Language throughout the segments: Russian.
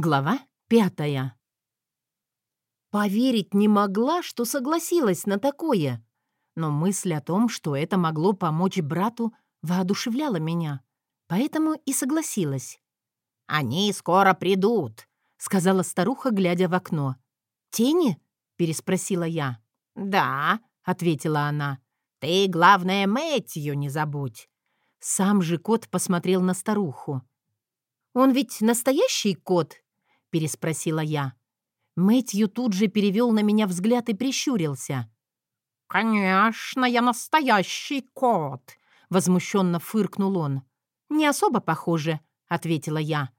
Глава пятая. Поверить не могла, что согласилась на такое. Но мысль о том, что это могло помочь брату, воодушевляла меня. Поэтому и согласилась. «Они скоро придут», — сказала старуха, глядя в окно. «Тени?» — переспросила я. «Да», — ответила она. «Ты, главное, Мэтью не забудь». Сам же кот посмотрел на старуху. «Он ведь настоящий кот?» — переспросила я. Мэтью тут же перевел на меня взгляд и прищурился. «Конечно, я настоящий кот!» — возмущенно фыркнул он. «Не особо похоже», — ответила я.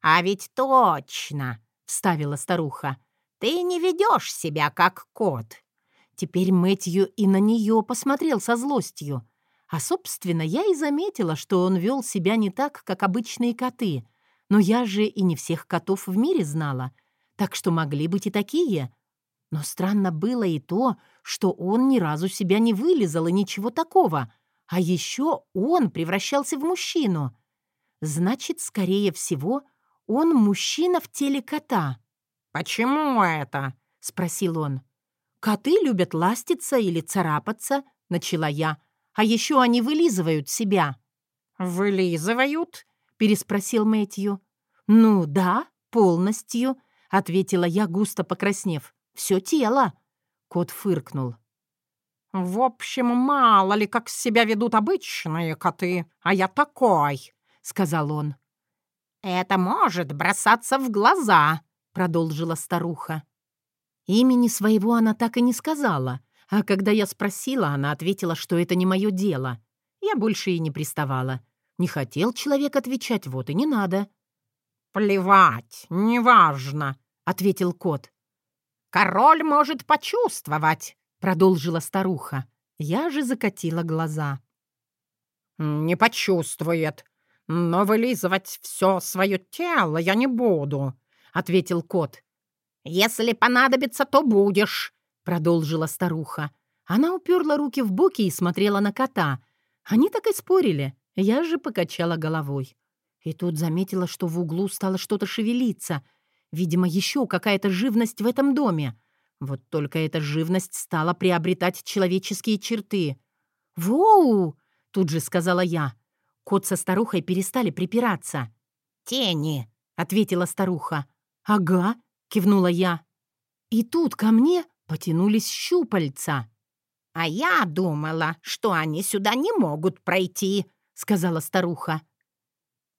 «А ведь точно!» — вставила старуха. «Ты не ведешь себя как кот!» Теперь Мэтью и на нее посмотрел со злостью. А, собственно, я и заметила, что он вел себя не так, как обычные коты — но я же и не всех котов в мире знала, так что могли быть и такие. Но странно было и то, что он ни разу себя не вылезал и ничего такого, а еще он превращался в мужчину. Значит, скорее всего, он мужчина в теле кота. «Почему это?» — спросил он. «Коты любят ластиться или царапаться», — начала я. «А еще они вылизывают себя». «Вылизывают?» Переспросил Мэтью. «Ну да, полностью», — ответила я, густо покраснев. «Все тело». Кот фыркнул. «В общем, мало ли, как себя ведут обычные коты, а я такой», — сказал он. «Это может бросаться в глаза», — продолжила старуха. Имени своего она так и не сказала, а когда я спросила, она ответила, что это не мое дело. Я больше и не приставала. Не хотел человек отвечать, вот и не надо. «Плевать, неважно», — ответил кот. «Король может почувствовать», — продолжила старуха. Я же закатила глаза. «Не почувствует, но вылизывать все свое тело я не буду», — ответил кот. «Если понадобится, то будешь», — продолжила старуха. Она уперла руки в боки и смотрела на кота. Они так и спорили. Я же покачала головой. И тут заметила, что в углу стало что-то шевелиться. Видимо, еще какая-то живность в этом доме. Вот только эта живность стала приобретать человеческие черты. «Воу!» — тут же сказала я. Кот со старухой перестали припираться. «Тени!» — ответила старуха. «Ага!» — кивнула я. И тут ко мне потянулись щупальца. «А я думала, что они сюда не могут пройти», сказала старуха.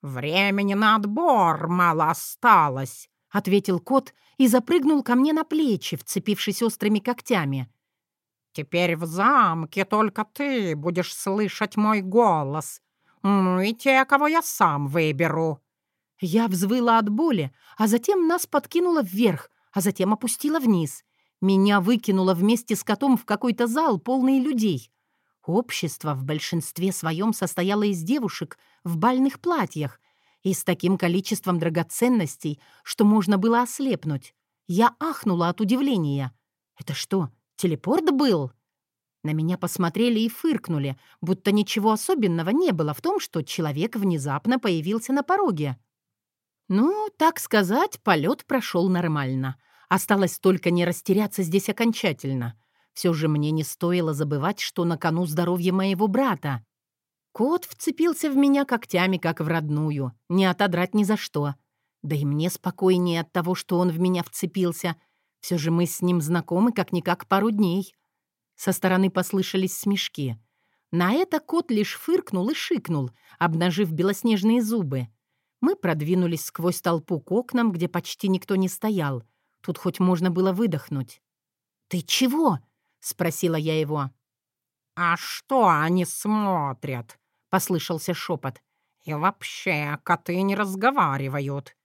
«Времени на отбор мало осталось», — ответил кот и запрыгнул ко мне на плечи, вцепившись острыми когтями. «Теперь в замке только ты будешь слышать мой голос, ну и те, кого я сам выберу». Я взвыла от боли, а затем нас подкинуло вверх, а затем опустила вниз. Меня выкинуло вместе с котом в какой-то зал, полный людей. Общество в большинстве своем состояло из девушек в бальных платьях и с таким количеством драгоценностей, что можно было ослепнуть. Я ахнула от удивления. «Это что, телепорт был?» На меня посмотрели и фыркнули, будто ничего особенного не было в том, что человек внезапно появился на пороге. Ну, так сказать, полет прошел нормально. Осталось только не растеряться здесь окончательно — все же мне не стоило забывать, что на кону здоровье моего брата. Кот вцепился в меня когтями, как в родную, не отодрать ни за что. Да и мне спокойнее от того, что он в меня вцепился. Все же мы с ним знакомы как-никак пару дней. Со стороны послышались смешки. На это кот лишь фыркнул и шикнул, обнажив белоснежные зубы. Мы продвинулись сквозь толпу к окнам, где почти никто не стоял. Тут хоть можно было выдохнуть. «Ты чего?» — спросила я его. «А что они смотрят?» — послышался шепот. «И вообще, коты не разговаривают».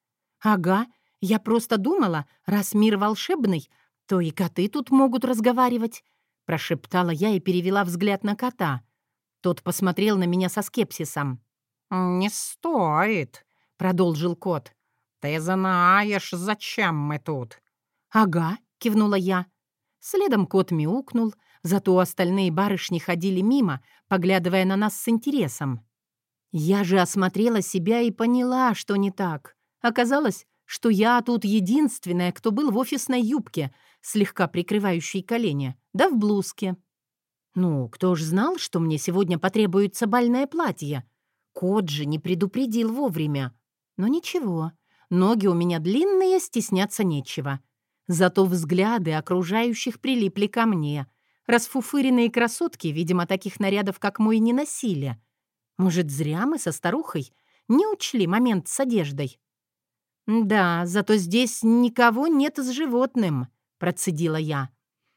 «Ага, я просто думала, раз мир волшебный, то и коты тут могут разговаривать», — прошептала я и перевела взгляд на кота. Тот посмотрел на меня со скепсисом. «Не стоит», — продолжил кот. «Ты знаешь, зачем мы тут?» «Ага», — кивнула я. Следом кот мяукнул, зато остальные барышни ходили мимо, поглядывая на нас с интересом. Я же осмотрела себя и поняла, что не так. Оказалось, что я тут единственная, кто был в офисной юбке, слегка прикрывающей колени, да в блузке. Ну, кто ж знал, что мне сегодня потребуется бальное платье? Кот же не предупредил вовремя. Но ничего, ноги у меня длинные, стесняться нечего. Зато взгляды окружающих прилипли ко мне. Расфуфыренные красотки, видимо, таких нарядов, как мой, не носили. Может, зря мы со старухой не учли момент с одеждой? «Да, зато здесь никого нет с животным», — процедила я.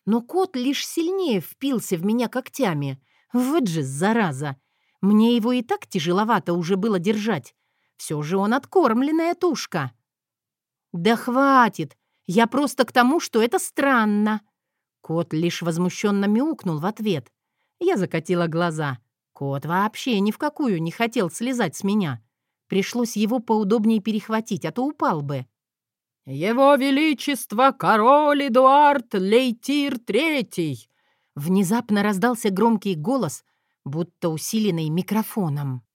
Но кот лишь сильнее впился в меня когтями. Вот же, зараза! Мне его и так тяжеловато уже было держать. Все же он откормленная тушка. «Да хватит! Я просто к тому, что это странно!» Кот лишь возмущенно мяукнул в ответ. Я закатила глаза. Кот вообще ни в какую не хотел слезать с меня. Пришлось его поудобнее перехватить, а то упал бы. «Его Величество король Эдуард Лейтир Третий!» Внезапно раздался громкий голос, будто усиленный микрофоном.